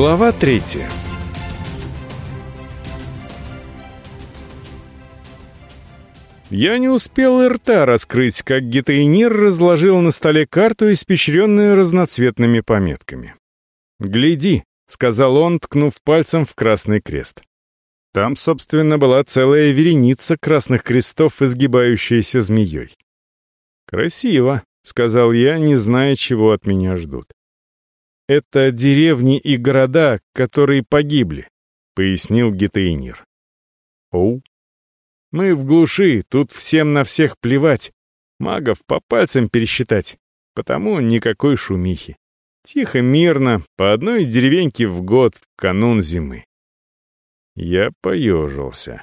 Глава третья Я не успел и рта раскрыть, как гитаинир разложил на столе карту, испещренную разноцветными пометками. «Гляди», — сказал он, ткнув пальцем в красный крест. Там, собственно, была целая вереница красных крестов, изгибающаяся змеей. «Красиво», — сказал я, не зная, чего от меня ждут. «Это деревни и города, которые погибли», — пояснил Гетейнир. «Оу. Мы в глуши, тут всем на всех плевать. Магов по пальцам пересчитать, потому никакой шумихи. Тихо, мирно, по одной деревеньке в год, в канун зимы». Я поежился.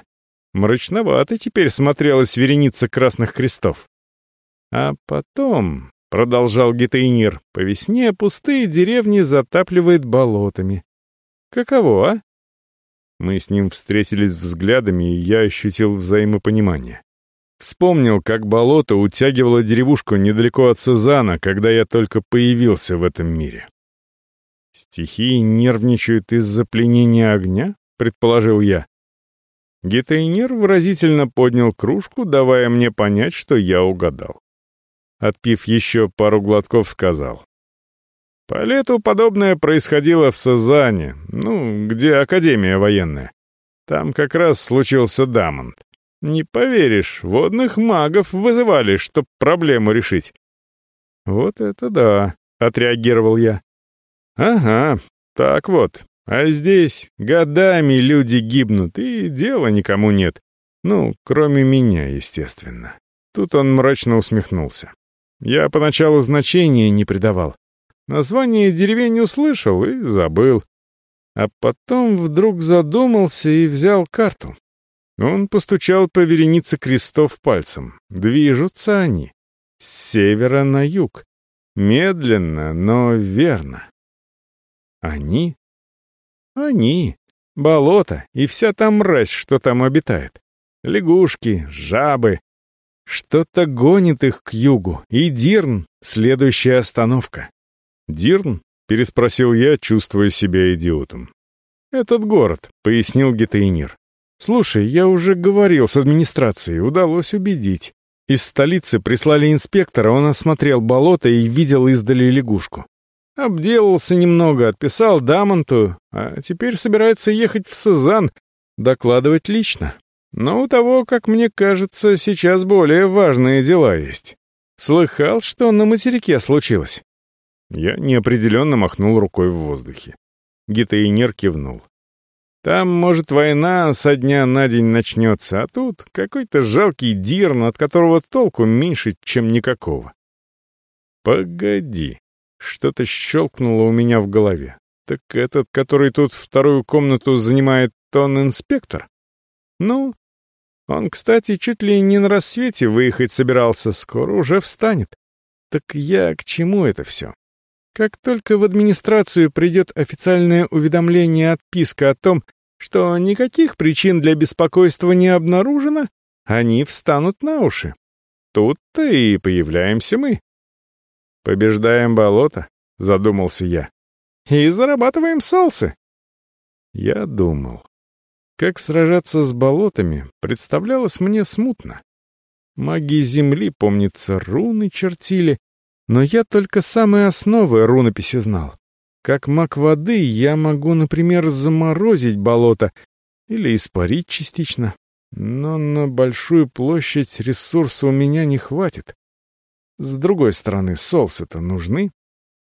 Мрачновато теперь смотрелась вереница красных крестов. А потом, — продолжал Гетейнир, — по весне пустые деревни затапливает болотами. Каково, а? Мы с ним встретились взглядами, и я ощутил взаимопонимание. Вспомнил, как болото утягивало деревушку недалеко от Сезана, когда я только появился в этом мире. «Стихии нервничают из-за пленения огня?» — предположил я. Гетейнир выразительно поднял кружку, давая мне понять, что я угадал отпив еще пару глотков, сказал. По лету подобное происходило в Сазане, ну, где Академия военная. Там как раз случился Дамонт. Не поверишь, водных магов вызывали, чтоб проблему решить. Вот это да, отреагировал я. Ага, так вот. А здесь годами люди гибнут, и дела никому нет. Ну, кроме меня, естественно. Тут он мрачно усмехнулся. Я поначалу значения не придавал. Название деревень услышал и забыл. А потом вдруг задумался и взял карту. Он постучал по веренице крестов пальцем. Движутся они. С севера на юг. Медленно, но верно. Они? Они. Болото и вся та мразь, что там обитает. Лягушки, жабы, что-то гонит их к югу, и Дирн — следующая остановка. «Дирн?» — переспросил я, чувствуя себя идиотом. «Этот город», — пояснил Гетейнир. «Слушай, я уже говорил с администрацией, удалось убедить. Из столицы прислали инспектора, он осмотрел болото и видел издали лягушку. Обделался немного, отписал Дамонту, а теперь собирается ехать в Сезан, докладывать лично. Но у того, как мне кажется, сейчас более важные дела есть. Слыхал, что на материке случилось?» Я неопределенно махнул рукой в воздухе. Гитаинер кивнул. «Там, может, война со дня на день начнется, а тут какой-то жалкий дирн, от которого толку меньше, чем никакого». «Погоди», что-то щелкнуло у меня в голове. Так этот, который тут вторую комнату занимает, он инспектор? Ну, он, кстати, чуть ли не на рассвете выехать собирался, скоро уже встанет. Так я к чему это все? Как только в администрацию придет официальное уведомление отписка о том, что никаких причин для беспокойства не обнаружено, они встанут на уши. Тут-то и появляемся мы. «Побеждаем болото», — задумался я. «И зарабатываем салсы». Я думал. Как сражаться с болотами, представлялось мне смутно. Маги Земли, помнится, руны чертили, но я только самые основы рунописи знал. Как маг воды я могу, например, заморозить болото или испарить частично, но на большую площадь ресурса у меня не хватит. С другой стороны, солсы-то нужны.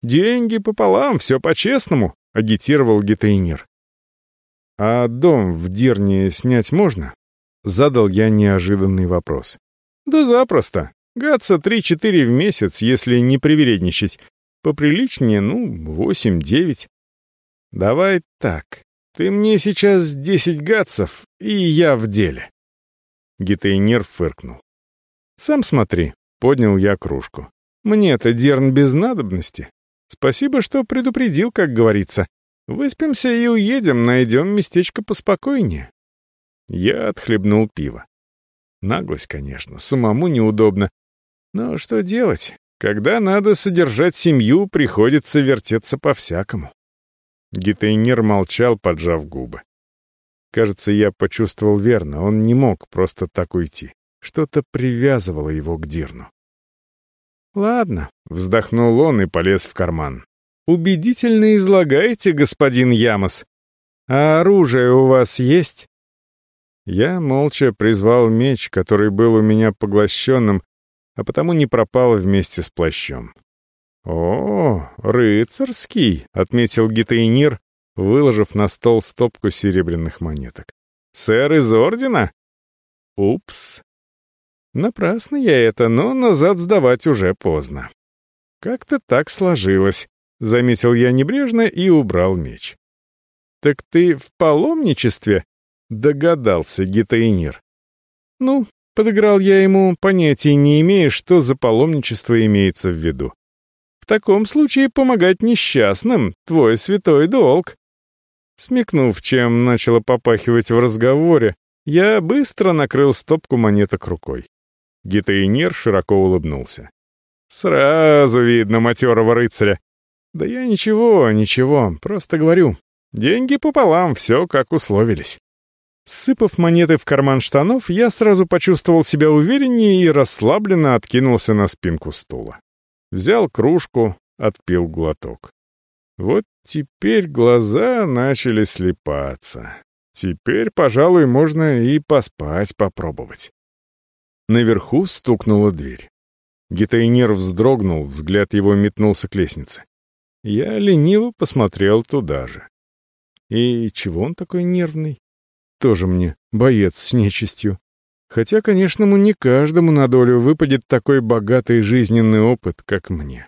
«Деньги пополам, все по-честному», — агитировал Гетейнир. «А дом в Дирне снять можно?» Задал я неожиданный вопрос. «Да запросто. Гаться три-четыре в месяц, если не привередничать. Поприличнее, ну, восемь-девять. Давай так. Ты мне сейчас десять гадцев, и я в деле». Гитейнер фыркнул. «Сам смотри», — поднял я кружку. «Мне-то Дерн без надобности. Спасибо, что предупредил, как говорится. Выспимся и уедем, найдем местечко поспокойнее. Я отхлебнул пиво. Наглость, конечно, самому неудобно. Но что делать? Когда надо содержать семью, приходится вертеться по-всякому. Гитейнир молчал, поджав губы. Кажется, я почувствовал верно, он не мог просто так уйти. Что-то привязывало его к Дирну. «Ладно», — вздохнул он и полез в карман. «Убедительно излагаете, господин Ямос. А оружие у вас есть?» Я молча призвал меч, который был у меня поглощенным, а потому не пропал вместе с плащом. «О, рыцарский!» — отметил Гитейнир, выложив на стол стопку серебряных монеток. «Сэр из ордена?» «Упс!» Напрасно я это, но назад сдавать уже поздно. «Как-то так сложилось», — заметил я небрежно и убрал меч. «Так ты в паломничестве?» — догадался Гитаинир. «Ну, подыграл я ему, понятия не имея, что за паломничество имеется в виду. В таком случае помогать несчастным — твой святой долг». Смекнув, чем начало попахивать в разговоре, я быстро накрыл стопку монеток рукой. Гитаинир широко улыбнулся. «Сразу видно матерого рыцаря. Да я ничего, ничего, просто говорю. Деньги пополам, все как условились». Сыпав монеты в карман штанов, я сразу почувствовал себя увереннее и расслабленно откинулся на спинку стула. Взял кружку, отпил глоток. Вот теперь глаза начали слепаться. Теперь, пожалуй, можно и поспать попробовать. Наверху стукнула дверь. Гитайнер вздрогнул, взгляд его метнулся к лестнице. Я лениво посмотрел туда же. И чего он такой нервный? Тоже мне боец с нечистью. Хотя, конечно, ему не каждому на долю выпадет такой богатый жизненный опыт, как мне.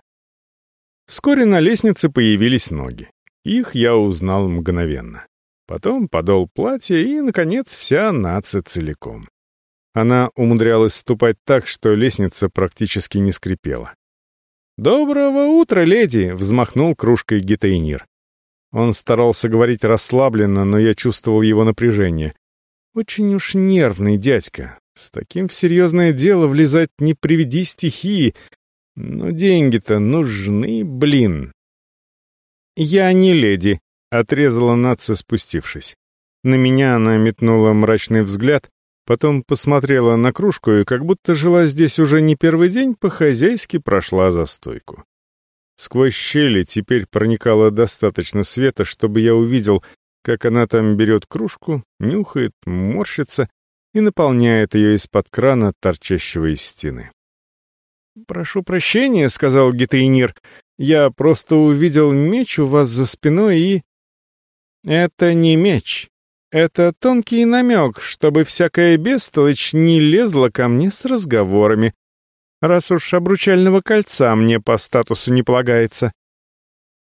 Вскоре на лестнице появились ноги. Их я узнал мгновенно. Потом подол платья и, наконец, вся нация целиком. Она умудрялась ступать так, что лестница практически не скрипела. «Доброго утра, леди!» — взмахнул кружкой гитаинир. Он старался говорить расслабленно, но я чувствовал его напряжение. Очень уж нервный дядька. С таким в серьезное дело влезать не приведи стихии. Но деньги-то нужны, блин. «Я не леди», — отрезала нация, спустившись. На меня она метнула мрачный взгляд, Потом посмотрела на кружку и, как будто жила здесь уже не первый день, по-хозяйски прошла за стойку. Сквозь щели теперь проникало достаточно света, чтобы я увидел, как она там берет кружку, нюхает, морщится и наполняет ее из-под крана, торчащего из стены. «Прошу прощения», — сказал Гитейнир, — «я просто увидел меч у вас за спиной и...» «Это не меч», это тонкий намек, чтобы всякая бестолочь не лезла ко мне с разговорами, раз уж обручального кольца мне по статусу не полагается.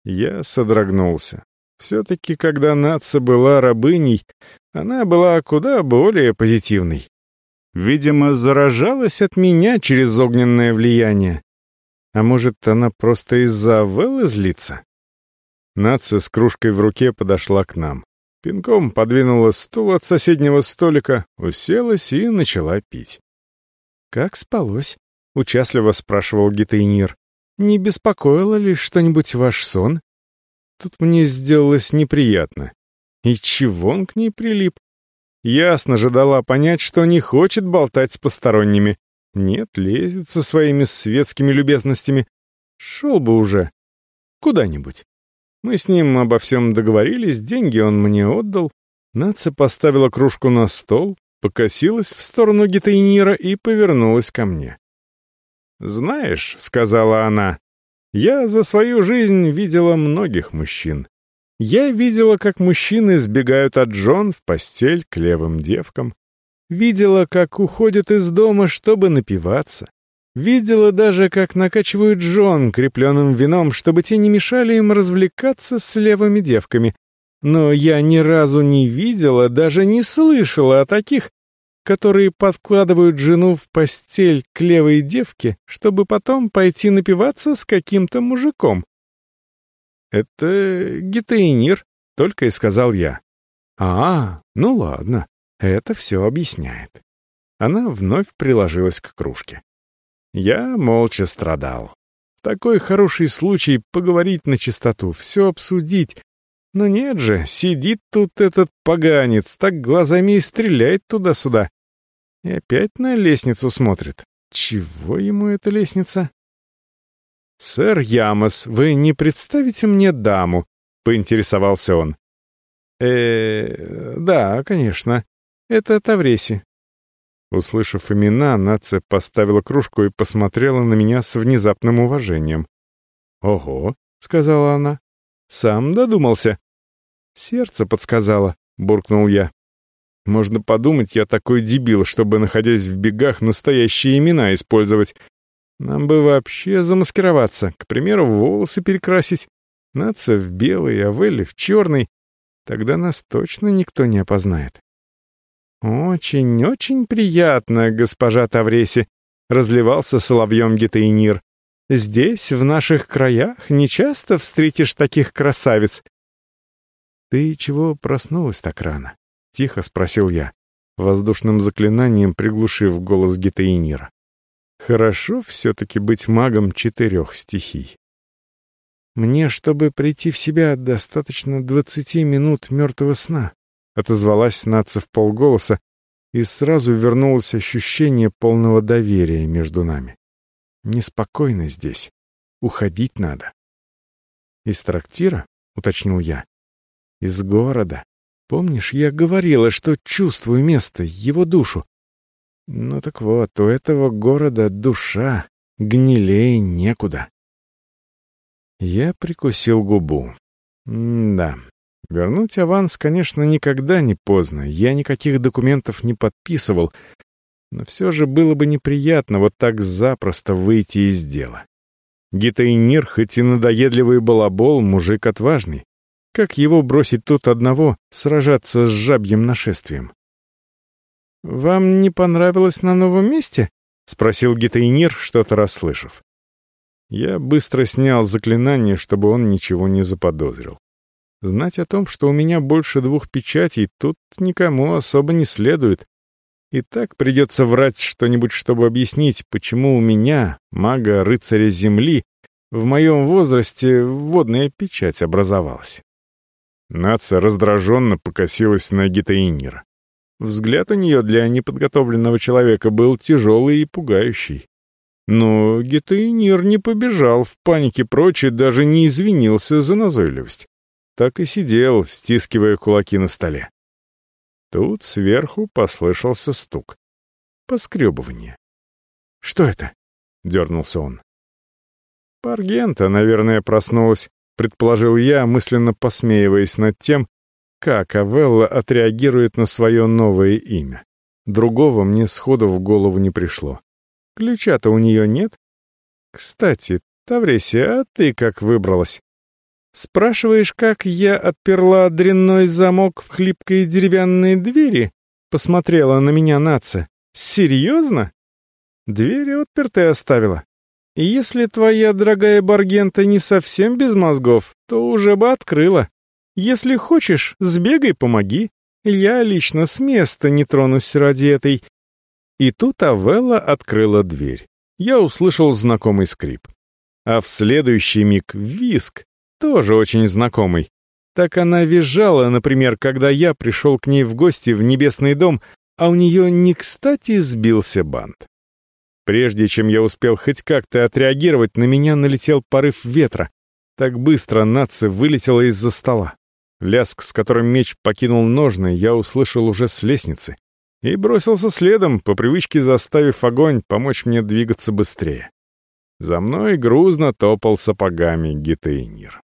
Я содрогнулся. Все-таки, когда нация была рабыней, она была куда более позитивной. Видимо, заражалась от меня через огненное влияние. А может, она просто из-за Веллы злится? Нация с кружкой в руке подошла к нам. Пинком подвинула стул от соседнего столика, уселась и начала пить. «Как спалось?» — участливо спрашивал Гитейнир. «Не беспокоило ли что-нибудь ваш сон?» Тут мне сделалось неприятно. И чего он к ней прилип? Ясно же дала понять, что не хочет болтать с посторонними. Нет, лезет со своими светскими любезностями. Шел бы уже. Куда-нибудь. Мы с ним обо всем договорились, деньги он мне отдал. Наца поставила кружку на стол, покосилась в сторону гитайнира и повернулась ко мне. «Знаешь», — сказала она, — «я за свою жизнь видела многих мужчин. Я видела, как мужчины сбегают от жен в постель к левым девкам. Видела, как уходят из дома, чтобы напиваться. Видела даже, как накачивают жен крепленным вином, чтобы те не мешали им развлекаться с левыми девками. Но я ни разу не видела, даже не слышала о таких, которые подкладывают жену в постель к левой девке, чтобы потом пойти напиваться с каким-то мужиком. «Это гетейнир», — только и сказал я. «А, ну ладно, это все объясняет». Она вновь приложилась к кружке. Я молча страдал. Такой хороший случай поговорить на чистоту, все обсудить. Но нет же, сидит тут этот поганец, так глазами и стреляет туда-сюда. И опять на лестницу смотрит. Чего ему эта лестница? «Сэр Ямос, вы не представите мне даму?» — поинтересовался он. э да, конечно. Это Тавреси». Услышав имена, Нация поставила кружку и посмотрела на меня с внезапным уважением. «Ого», — сказала она, — «сам додумался». «Сердце подсказало», — буркнул я. «Можно подумать, я такой дебил, чтобы, находясь в бегах, настоящие имена использовать. Нам бы вообще замаскироваться, к примеру, волосы перекрасить. Нация в белый, а Велли в черный. Тогда нас точно никто не опознает». «Очень-очень приятно, госпожа Тавреси», — разливался соловьем Гетейнир. «Здесь, в наших краях, нечасто встретишь таких красавиц». «Ты чего проснулась так рано?» — тихо спросил я, воздушным заклинанием приглушив голос Гетейнира. «Хорошо все-таки быть магом четырех стихий». «Мне, чтобы прийти в себя, достаточно двадцати минут мертвого сна», Отозвалась Наца в полголоса, и сразу вернулось ощущение полного доверия между нами. Неспокойно здесь. Уходить надо. «Из трактира?» — уточнил я. «Из города. Помнишь, я говорила, что чувствую место, его душу? Ну так вот, у этого города душа, гнилее некуда». Я прикусил губу. М да, Вернуть аванс, конечно, никогда не поздно. Я никаких документов не подписывал. Но все же было бы неприятно вот так запросто выйти из дела. Гитайнир, хоть и надоедливый балабол, мужик отважный. Как его бросить тут одного, сражаться с жабьим нашествием? «Вам не понравилось на новом месте?» — спросил Гитайнир, что-то расслышав. Я быстро снял заклинание, чтобы он ничего не заподозрил. Знать о том, что у меня больше двух печатей, тут никому особо не следует. И так придется врать что-нибудь, чтобы объяснить, почему у меня, мага-рыцаря Земли, в моем возрасте водная печать образовалась. Наца раздраженно покосилась на Гитаинира. Взгляд у нее для неподготовленного человека был тяжелый и пугающий. Но Гитаинир не побежал в панике прочь и даже не извинился за назойливость так и сидел, стискивая кулаки на столе. Тут сверху послышался стук. Поскребывание. «Что это?» — дернулся он. «Паргента, наверное, проснулась», — предположил я, мысленно посмеиваясь над тем, как Авелла отреагирует на свое новое имя. Другого мне сходу в голову не пришло. Ключа-то у нее нет. Кстати, Тавресия, а ты как выбралась? Спрашиваешь, как я отперла дрянной замок в хлипкой деревянной двери? Посмотрела на меня наца. Серьезно? Дверь отпертой оставила. Если твоя дорогая Баргента не совсем без мозгов, то уже бы открыла. Если хочешь, сбегай, помоги. Я лично с места не тронусь ради этой. И тут Авелла открыла дверь. Я услышал знакомый скрип. А в следующий миг виск, тоже очень знакомый. Так она визжала, например, когда я пришел к ней в гости в небесный дом, а у нее не кстати сбился бант. Прежде чем я успел хоть как-то отреагировать, на меня налетел порыв ветра. Так быстро нация вылетела из-за стола. Ляск, с которым меч покинул ножны, я услышал уже с лестницы. И бросился следом, по привычке заставив огонь помочь мне двигаться быстрее. За мной грузно топал сапогами Гитейнир.